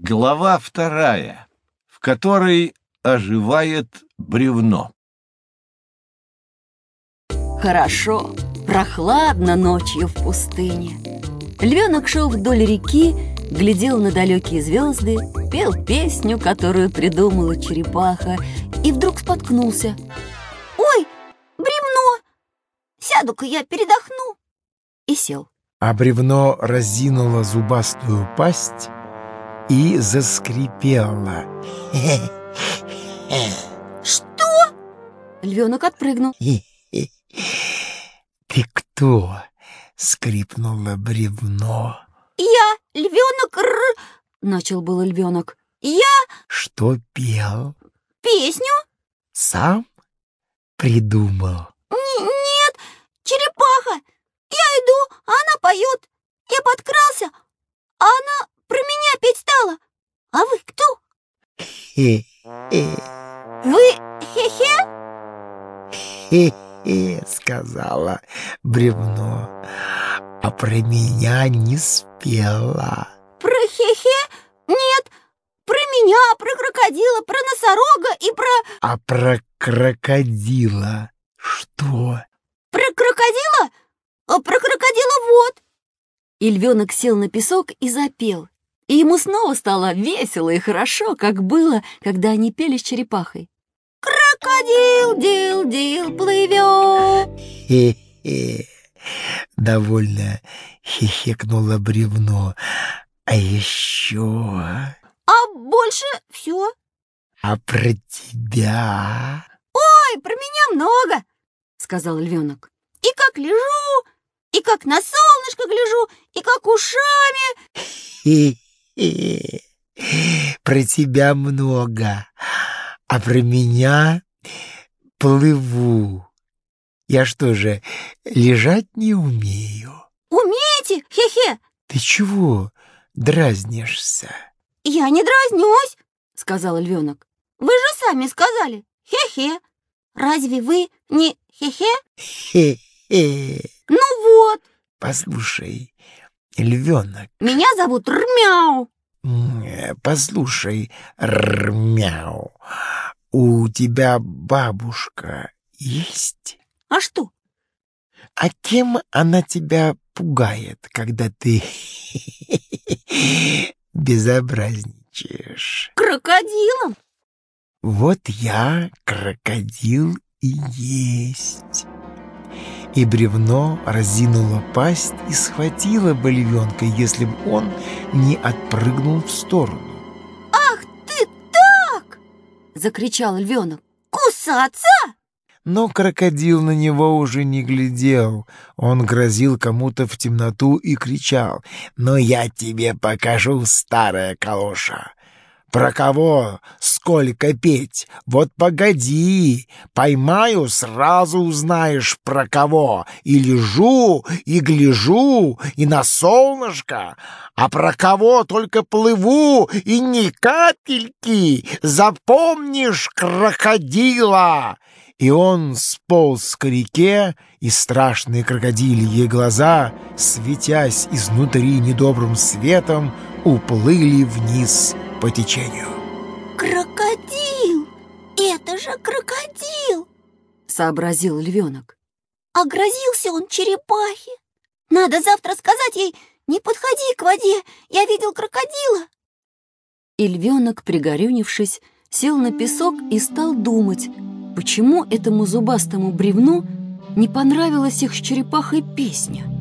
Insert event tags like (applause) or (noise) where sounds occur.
Глава вторая, в которой оживает бревно. Хорошо, прохладно ночью в пустыне. Львенок шел вдоль реки, глядел на далекие звезды, пел песню, которую придумала черепаха, и вдруг споткнулся. «Ой, бревно! Сяду-ка я передохну!» И сел. А бревно разинуло зубастую пасть и заскрипела. (laughs) Что? Львенок отпрыгнул. (laughs) Ты кто? Скрипнуло бревно. Я львенок Р... Начал был львенок. Я... Что пел? Песню? Сам придумал? Н нет, черепаха. Я иду, а она поет. Я подкрался, а она про меня петь стала. А вы кто? Хе-хе. Вы хе-хе? Хе-хе, сказала бревно, а про меня не спела. Про хе-хе? Нет, про меня, про крокодила, про носорога и про... А про крокодила что? Про крокодила? А про крокодила вот. И львенок сел на песок и запел. И ему снова стало весело и хорошо, как было, когда они пели с черепахой. Крокодил, дил, дил, плывет. Хе-хе. Довольно хихикнуло бревно. А еще... А больше все. А про тебя... Ой, про меня много, сказал львенок. И как лежу, и как на солнышко гляжу, и как ушами. (laughs) Про тебя много, а про меня плыву. Я что же, лежать не умею? Умеете? Хе-хе. Ты чего дразнишься? Я не дразнюсь, сказал львенок. Вы же сами сказали. Хе-хе. Разве вы не хе-хе? Хе-хе. Ну вот. Послушай, львенок. Меня зовут Рмяу. Послушай, Рмяу, у тебя бабушка есть? А что? А кем она тебя пугает, когда ты (laughs) безобразничаешь? Крокодилом. Вот я крокодил и есть. И бревно разинуло пасть и схватило бы львенка, если бы он не отпрыгнул в сторону. Ах ты так! Закричал львенок. Кусаться? Но крокодил на него уже не глядел. Он грозил кому-то в темноту и кричал. «Но я тебе покажу, старая калоша! Про кого сколько петь? Вот погоди, поймаю, сразу узнаешь про кого. И лежу, и гляжу, и на солнышко, а про кого только плыву, и ни капельки, запомнишь крокодила!» И он сполз к реке, и страшные крокодильи глаза, светясь изнутри недобрым светом, уплыли вниз по течению. Крокодил! Это же крокодил! Сообразил львенок. А грозился он черепахе. Надо завтра сказать ей, не подходи к воде, я видел крокодила. И львенок, пригорюнившись, сел на песок и стал думать, почему этому зубастому бревну не понравилась их с черепахой песня.